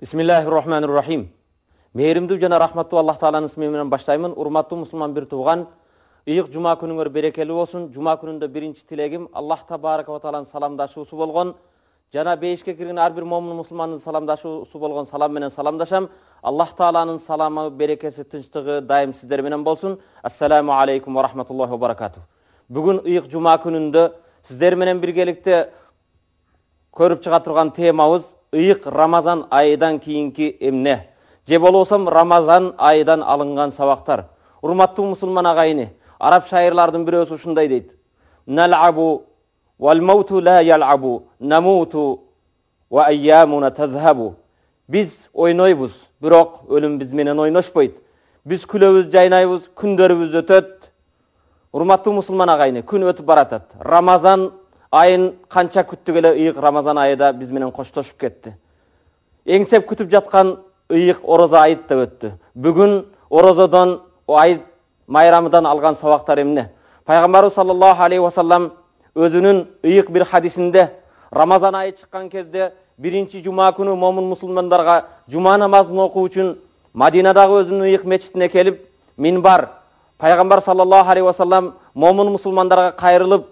бисмиллахи мээримдүү жана рахматтуу аллах тааланын исми менен баштаймын урматтуу мусулман бир тууган ыйык жума күнүңөр берекелүү болсун жума күнүндө биринчи тилегим аллах табарака ва тааланын саламдашуусу болгон жана бейишке кирген ар бир момун мусулмандын саламдашуусу болгон салам менен саламдашам аллах тааланын саламы берекеси тынчтыгы дайым сиздер менен болсун ассаламу алейкум ва рахматуллахи ва баракату бүгүн ыйык жума күнүндө сиздер менен биргеликте көрүп чыга турган темабыз ыйык рамазан айынан кийинки эмне же болбосо рамазан айынан алынган сабактар урматтуу мусулман агайыны араб шайырлардын бирөөсү ушундай дейт налабу валмауту ла ялабу намуту ва айямуна тазхабу биз ойнойбуз бирок өлүм биз менен ойношпойт биз күлөбүз жайнайбыз күндөрүбүз өтөт урматтуу мусулман агайыны күн өтүп баратат рамазан айын канча күттүк эле ыйык рамазан айы да биз менен коштошуп кетти. Эңсеп күтүп жаткан ыйык орозо айыт да өттү. Бүгүн орозодон айыт майрамыдан алган сабактар эмне? Пайгамбарыбыз саллаллаху алейхи вассалам өзүнүн ыйык бир хадисинде рамазан айы чыккан кезде биринчи жума күнү момун мусулмандарга жума намазын окуу үчүн мадинадагы өзүнүн ыйык мечитине келип минбар пайгамбар саллаллаху алейхи вассалам момун мусулмандарга кайрылып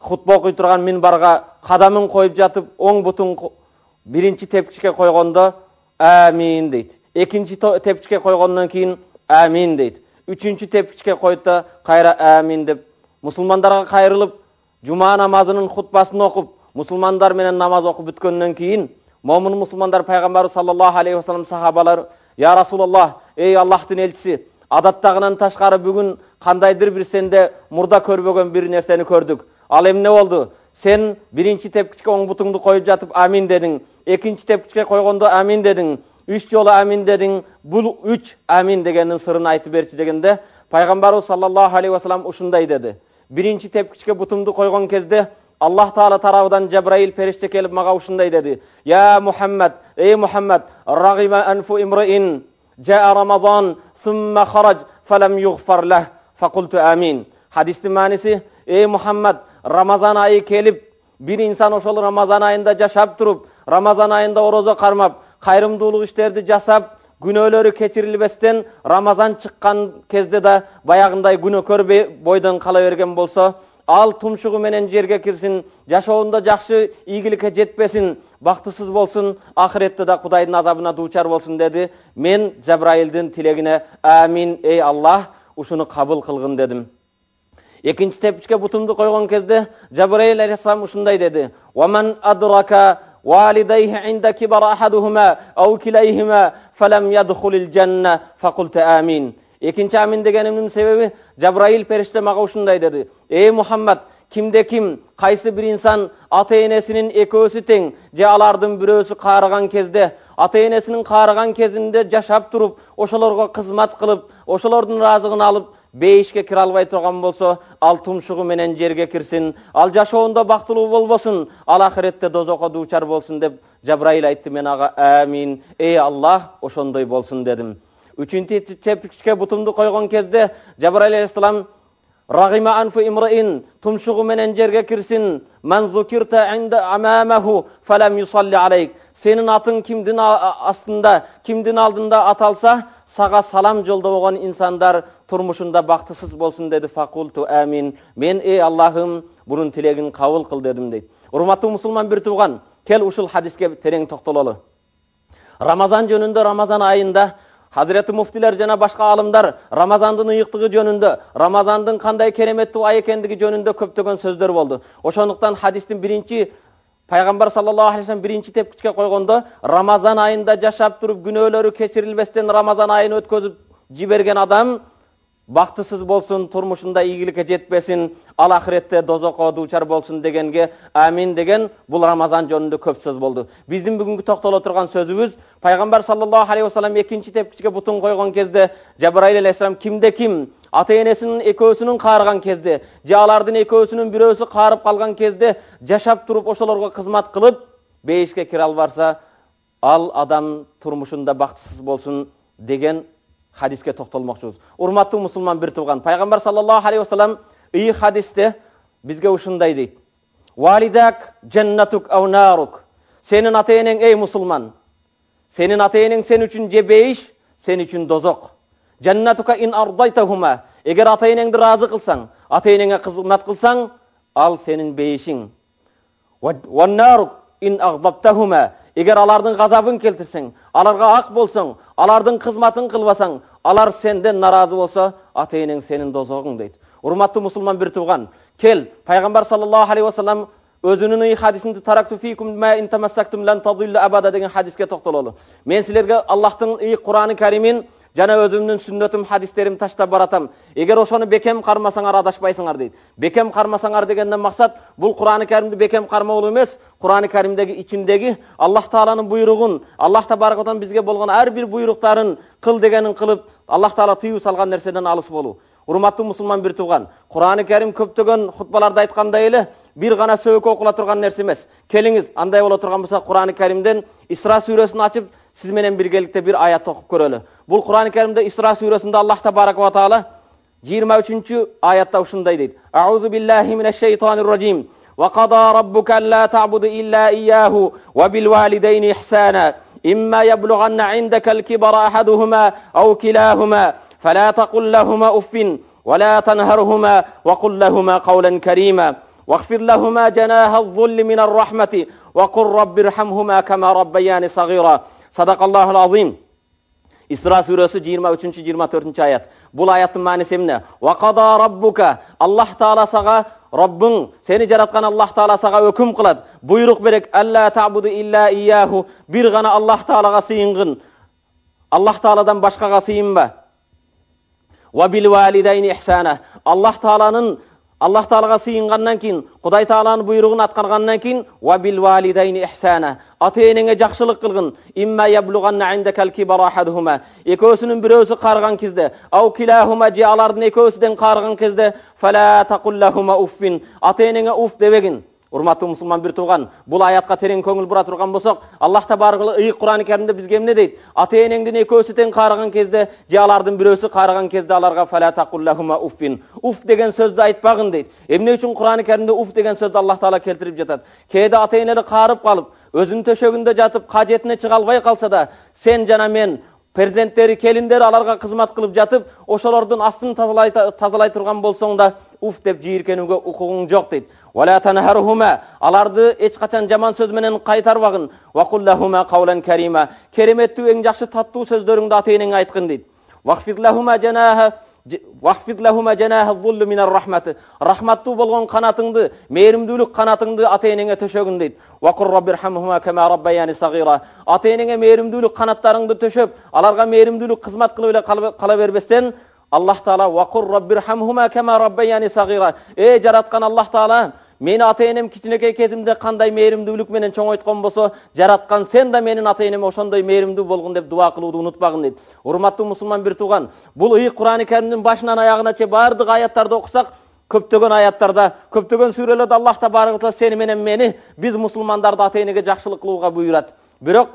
хутба окуй турган минбарга кадамын коюп жатып оң бутун биринчи тепкичке койгондо амин дейт экинчи тепкичке койгондон кийин амин дейт үчүнчү тепкичке коет да кайра амин деп мусулмандарга кайрылып жума намазынын хутбасын окуп мусулмандар менен намаз окуп бүткөндөн кийин момун мусулмандар пайгамбарыбыз саллаллаху алейхи вассалам сахабалар я расулаллах эй аллахтын элчиси адаттагынан ташкары бүгүн кандайдыр бир сенде мурда көрбөгөн бир нерсени көрдүк ал эмне болду? Сен биринчи тепкичке оң бутуңду коюп жатып амин дедиң. Экинчи тепкичке койгондо амин дедиң. Үч жолу амин дедиң. Бул үч амин дегендин сырын айтып берчи дегенде пайгамбарыбыз саллаллаху алейхи вассалам ушундай деди. Биринчи тепкичке бутумду койгон кезде аллах таала тарабынан жабраил периште келип мага ушундай деди. Я мухаммад эй мухаммад рагима анфу имриин жаа рамазан сумма харадж фалам югфар лах факулту амин хадистин мааниси эй мухаммад рамазан айы келип бир инсан ошол рамазан айында жашап туруп рамазан айында орозо кармап кайрымдуулук иштерди жасап күнөөлөрү кечирилбестен рамазан чыккан кезде да баягындай күнөөкөр бойдон кала берген болсо ал тумшугу менен жерге кирсин жашоонда жакшы ийгиликке жетпесин бактысыз болсун ахиретте да кудайдын азабына дуучар болсун деди мен жабраилдин тилегине амин эй аллах ушуну кабыл кылгын дедим экинчи тепкичке бутумду койгон кезде жабраил алейхисалам ушундай деди адрака والديه عند كبر أحدهما أو كليهما فلم يدخل الجنة فقلت آمين экинчи амин дегенимдин себеби жабраил периште мага ушундай деди эй мухаммад кимде ким кайсы бир инсан ата энесинин экөөсү тең же алардын бирөөсү каарыган кезде ата энесинин каарыган кезинде жашап туруп ошолорго кызмат кылып ошолордун ыраазыгын алып бейишке кире албай турган болсо ал тумшугу менен жерге кирсин ал жашоонда бактылуу болбосун ал ахиретте дозокко дуучар болсун деп жабраил айтты мен ага амин эй аллах ошондой болсун дедим үчүнчү тепкичке бутумду койгон кезде жабраил алейхисалам рагима анфу имриин тумшугу менен жерге кирсин ман зукирта амамаху фалам юсалли алейк сенин атың кимдин астында кимдин алдында аталса сага салам жолдобогон инсандар турмушунда бактысыз болсун деди факулту амин мен эй аллахым бунун тилегин кабыл кыл дедим дейт урматтуу мусулман бир тууган кел ушул хадиске терең токтололу рамазан жөнүндө рамазан айында хазіреті муфтилер жана башка аалымдар рамазандын ыйыктыгы жөнүндө рамазандын кандай кереметтүү ай экендиги жөнүндө көптөгөн сөздөр болду ошондуктан хадистин биринчи пайгамбар саллаллаху алейхи вассалам биринчи тепкичке койгондо рамазан айында жашап туруп күнөөлөрү кечирилбестен рамазан айын өткөзүп жиберген адам бактысыз болсун турмушунда ийгиликке жетпесин ал ахиретте дозокко дуучар болсун дегенге амин деген бул рамазан жөнүндө көп сөз болду биздин бүгүнкү токтоло турган сөзүбүз пайгамбар саллаллаху алейхи вассалам экинчи тепкичке бутун койгон кезде жабраил алейхисалам кимде ким ата энесинин экөөсүнүн каарыган кезде же экөөсүнүн бирөөсү каарып калган кезде жашап туруп ошолорго кызмат кылып бейишке кире албаса ал адам турмушунда бактысыз болсун деген хадиске токтолмокчубуз урматтуу мусулман бир тууган пайгамбар саллаллаху алейхи вассалам ый хадисте бизге ушундай дейт валидак нарук сенин ата энең эй мусулман сенин ата сен үчүн же бейиш сен үчүн дозок жаннатука ин ардайтахума эгер ата энеңди ыраазы кылсаң ата энеңе кызмат кылсаң ал сенин бейишиң ин агдаптахума егер алардың ғазабын келтірсең аларға ақ болсаң алардың қызматын қылбасаң алар сенден наразы болса ата енең сенің дозоғың дейді урматтуу мұсылман бір туған кел пайғамбар саллаллаху алейхи уассалам өзінің хадисінде таракту деген хадиске тоқталалы мен сілерге аллахтың и құраны кәримін жана өзүмдүн сүннөтүм хадистеримди таштап баратам эгер ошону бекем кармасаңар адашпайсыңар дейт бекем кармасаңар дегенден максат бул курани каримди бекем кармоо эмес курани каримдеги ичиндеги аллах тааланын буйругун аллах табарак бизге болгон ар бир буйруктарын кыл дегенин кылып аллах таала тыюу салган нерседен алыс болуу урматтуу мусулман бир тууган курани карим көптөгөн хутбаларда айткандай эле бир гана сөөгө окула турган нерсе эмес келиңиз андай боло турган болсо курани каримден исра сүрөсүн ачып siz menen birgelikte bir ayat okup göreli. Bul Kur'an-ı Kerimde İsra suresinde Allah tebaraka ve teala 23. ayatda uşunday deydi. Auzu billahi mineşşeytanirracim. Ve qada rabbuka la ta'budu illa iyyahu ve bil valideyni ihsana. İmma yeblughanna indakal kibara ahaduhuma aw kilahuma fela taqul lahumâ uffin ve la tenherhumâ ve kul lahumâ kavlen kerîmâ. واغفر لهما جناح الظل من الرحمة وقل رب ارحمهما كما ربياني صغيرا Садакаллаху азим. Истыра сүресі 23. 24. аят. бұл аяттың мәнісі «Ва уақада раббука аллах таала саға раббың сені жаратқан аллах таала саға өкім қылады бұйрық берек «Алла табуду илля ияху бір ғана аллах таалаға сыйынғын аллах тааладан басқаға сыйынба аллах тааланың аллах тағалаға сыйынғаннан кейін құдай тааланың бұйрығын атқарғаннан кейін ата энеңе жакшылык кылгын экөөсүнүн бирөөсү каарыган кезде же алардын экөөсүдөн каарыган кезде ата энеңе уф дебегин урматтуу мусулман бир тууган бул аятка терең көңүл бура турган болсок аллах табарак ыйык курани каримде бизге эмне дейт ата энеңдин экөөсү тең каарыган кезде же алардын бирөөсү каарыган кезде аларга уффин уф деген сөздү айтпагын дейт эмне үчүн курани каримде уф деген сөздү аллах таала келтирип жатат кээде ата энелер каарып калып өзүнүн төшөгүндө жатып кажетине чыга албай калса да сен жана мен перзенттери келиндери аларга кызмат кылып жатып ошолордун астын тазалай турган болсоң да уф деп жийиркенүүгө укугуң жок дейт аларды эч качан жаман сөз менен кайтарбагын кереметтүү эң жакшы таттуу сөздөрүңдү ата энеңе айткын дейт рахматтуу болгон канатыңды мээримдүүлүк канатыңды ата энеңе төшөгүн дейт ата энеңе мээримдүүлүк канаттарыңды төшөп аларга мээримдүүлүк кызмат кылып эле кала бербестен аллах таала эй жараткан аллах таала мени ата энем кичинекей кезимде кандай мээримдүүлүк менен чоңойткон болсо жараткан сен да менин ата энеме ошондой мээримдүү болгун деп дуба кылууду унутпагын дейт урматтуу мусулман бир тууган бул ыйык курани каримдин башынан аягына чейин баардык аяттарды окусак көптөгөн аяттарда көптөгөн сүрөлөрдө аллах табарак сени менен мени биз мусулмандарды ата энеге жакшылык кылууга буйрат бирок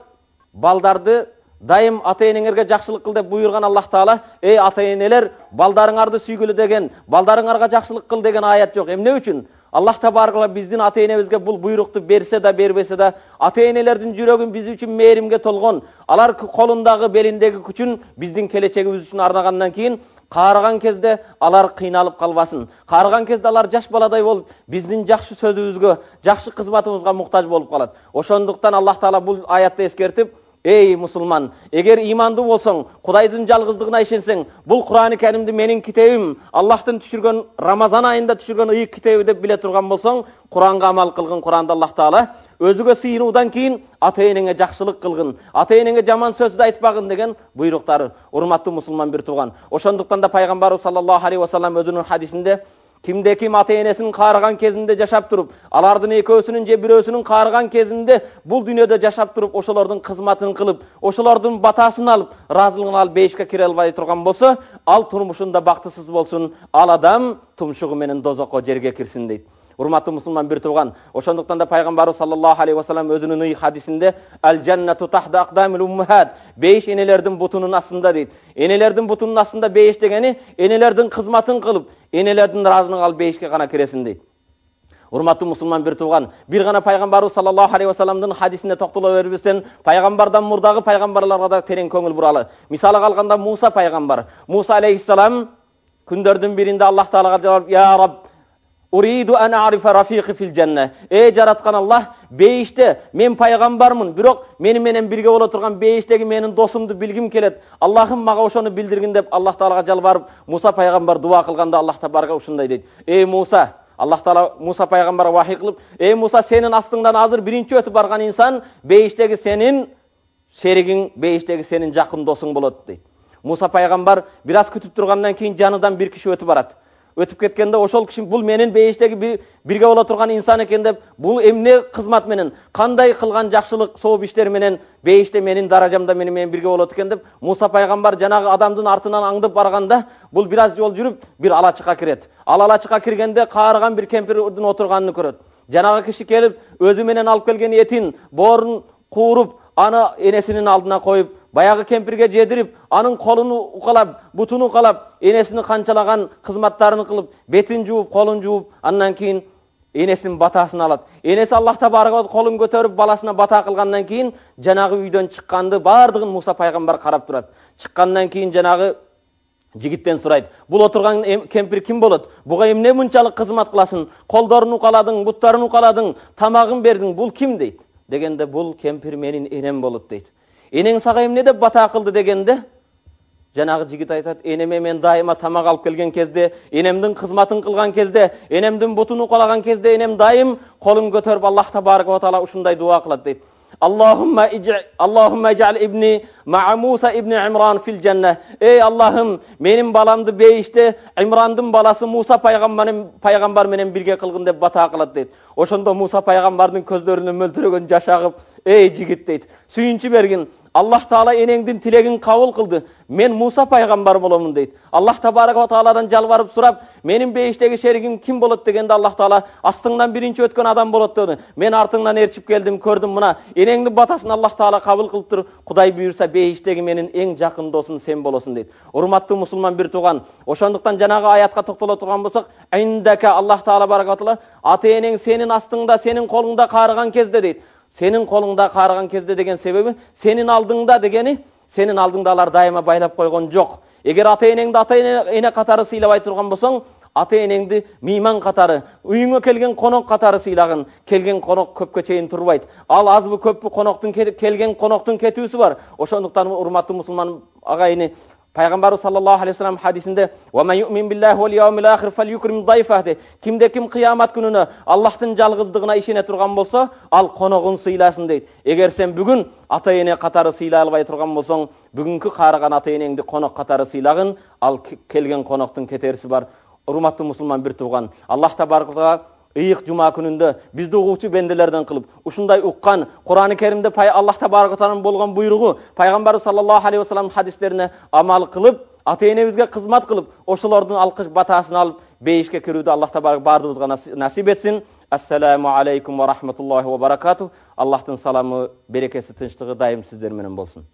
балдарды дайым ата энеңерге жакшылык кыл деп буйруган аллах таала эй ата энелер балдарыңарды сүйгүлө деген балдарыңарга жакшылык кыл деген аят жок эмне үчүн аллах табаракала биздин ата энебизге бул буйрукту берсе да бербесе да ата энелердин жүрөгүн биз үчүн мээримге толгон алар колундагы белиндеги күчүн биздин келечегибиз үчүн арнагандан кийин каарыган кезде алар кыйналып калбасын каарыган кезде алар жаш баладай болуп биздин жакшы сөзүбүзгө жакшы кызматыбызга муктаж болуп калат ошондуктан аллах таала бул аятты эскертип эй мусулман эгер ыймандуу болсоң кудайдын жалгыздыгына ишенсең бул курани каримди менин китебим аллахтын түшүргөн рамазан айында түшүргөн ыйык китеби деп биле турган болсоң куранга амал кылгын куранда аллах таала өзүгө сыйынуудан кийин ата энеңе жакшылык кылгын ата энеңе жаман сөздү айтпагын деген буйруктары урматтуу мусулман бир тууган ошондуктан да пайгамбарыбыз саллаллаху алейхи вассалам өзүнүн хадисинде кимде ким ата энесин каарыган кезинде жашап туруп алардын экөөсүнүн же бирөөсүнүн каарыган кезинде бул дүйнөдө жашап туруп ошолордун кызматын кылып ошолордун батасын алып ыраазылыгын алып бейишке кире албай турган болсо ал турмушунда бактысыз болсун ал адам тумшугу менен дозокко жерге кирсин дейт урматтуу мусулман бир тууган ошондуктан да пайгамбарыбыз саллаллаху алейхи вассалам өзүнүн ый хадисинде ал жаннату тахда акдамил уммахат бейиш энелердин бутунун астында дейт энелердин бутунун астында бейиш дегени энелердин кызматын кылып энелердин ыраазылыгын алып бейишке гана киресиң дейт урматтуу мусулман бир тууган бир гана пайгамбарыбыз саллаллаху алейхи вассаламдын хадисине токтоло бербестен пайгамбардан мурдагы пайгамбарларга да терең көңүл буралы мисалга алганда муса пайгамбар муса алейхисалам күндөрдүн биринде аллах таалага я раб уриду ан арифа рафиqi фил жанна эй жараткан аллах бейиште мен пайгамбармын бирок мени менен бирге боло турган бейиштеги менин досумду билгим келет аллахым мага ошону билдиргин деп аллах таалага жалбарып муса пайгамбар дуба кылганда аллах табарга ушундай дейт эй муса аллах таала муса пайгамбарга вахий кылып эй муса сенин астыңдан азыр биринчи өтүп барган инсан бейиштеги сенин шеригиң бейиштеги сенин жакын досуң болот дейт муса пайгамбар бир аз күтүп тургандан кийин жанынан бир киши өтүп барат өтүп кеткенде ошол киши бул менин бейиштеги бирге боло турган инсан экен деп бул эмне кызмат менен кандай кылган жакшылык сооп иштер менен бейиште менин даражамда мени менен бирге болот экен деп муса пайгамбар жанагы адамдын артынан аңдып барганда бул бир аз жол жүрүп бир алачыкка кирет. Ал алачыкка киргенде каарыган бир кемпирдин отурганын көрөт. Жанагы киши келип өзү менен алып келген этин боорун кууруп аны энесинин алдына коюп баягы кемпирге жедирип анын колун укалап бутун укалап энесини канчалаган кызматтарын кылып бетин жууп колун жууп андан кийин энесинин батасын алат энеси аллах табарак колун көтөрүп баласына бата кылгандан кийин жанагы үйдөн чыкканды баардыгын муса пайгамбар карап турат чыккандан кийин жанагы жигиттен сурайт бул отурган кемпир ким болот буга эмне мынчалык кызмат кыласың колдорун укаладың буттарын укаладың тамагын бердиң бул ким дейт дегенде бул кемпир менин энем болот дейт энең сага эмне деп бата кылды дегенде жанагы жигит айтат энеме мен дайыма тамак алып келген кезде энемдин кызматын кылган кезде энемдин бутун укалаган кезде энем дайым колун көтөрүп аллах табарaka таала ушундай дуба кылат дейт аллахумма ижал ибни муса ибни имран фил жанна эй аллахым менин баламды бейиште имрандын баласы муса пайгамбар менен бирге кылгын деп бата кылат дейт ошондо муса пайгамбардын көздөрүнөн мөлтүрөгөн жаш эй жигит дейт сүйүнчү бергин аллах таала энеңдин тилегин кабыл кылды мен муса пайгамбар боломун дейт аллах табарaka тааладан жалбарып сурап менин бейиштеги шеригим ким болот дегенде аллах таала астыңдан биринчи өткөн адам болот деди мен артыңдан ээрчип келдим көрдүм мына энеңдин батасын аллах таала кабыл кылыптыр кудай буюрса бейиштеги менин эң жакын досум сен болосуң дейт урматтуу мусулман бир тууган ошондуктан жанагы аятка токтоло турган болсок индака аллах таала баракатала ата энең сенин астыңда сенин колуңда каарыган кезде дейт сенин колуңда каарыган кезде деген себеби сенин алдыңда дегени сенин алдыңда алар дайыма байлап койгон жок эгер ата энеңди ата эне катары сыйлабай турган болсоң ата энеңди мейман катары үйүңө келген конок катары сыйлагын келген конок көпкө чейин турбайт ал азбы көппү коноктун келген коноктун кетүүсү бар ошондуктан урматтуу мусулман агайыны пайгамбарыбыз саллаллаху алейхи вассалам хадисинде кимде ким кыямат күнүнө аллахтын жалгыздыгына ишене турган болсо ал коногун сыйласын дейт эгер сен бүгүн ата эне катары сыйлай албай турган болсоң бүгүнкү каарыган ата энеңди конок катары сыйлагын ал келген коноктун кетериси бар урматтуу мусулман бир тууган аллах табарак ыйык жума күнүндө бизди угуучу бенделерден кылып ушундай уккан курани керимде аллах табарaka тааланын болгон буйругу пайгамбарыбыз саллаллаху алейхи вассаламдын хадистерине амал кылып ата энебизге кызмат кылып ошолордун алкыш батасын алып бейишке кирүүдү аллах табарак баардыгыбызга насип этсин ассаламу алейкум ва рахматуллахи ва баракату аллахтын саламы берекеси тынчтыгы дайым сиздер менен болсун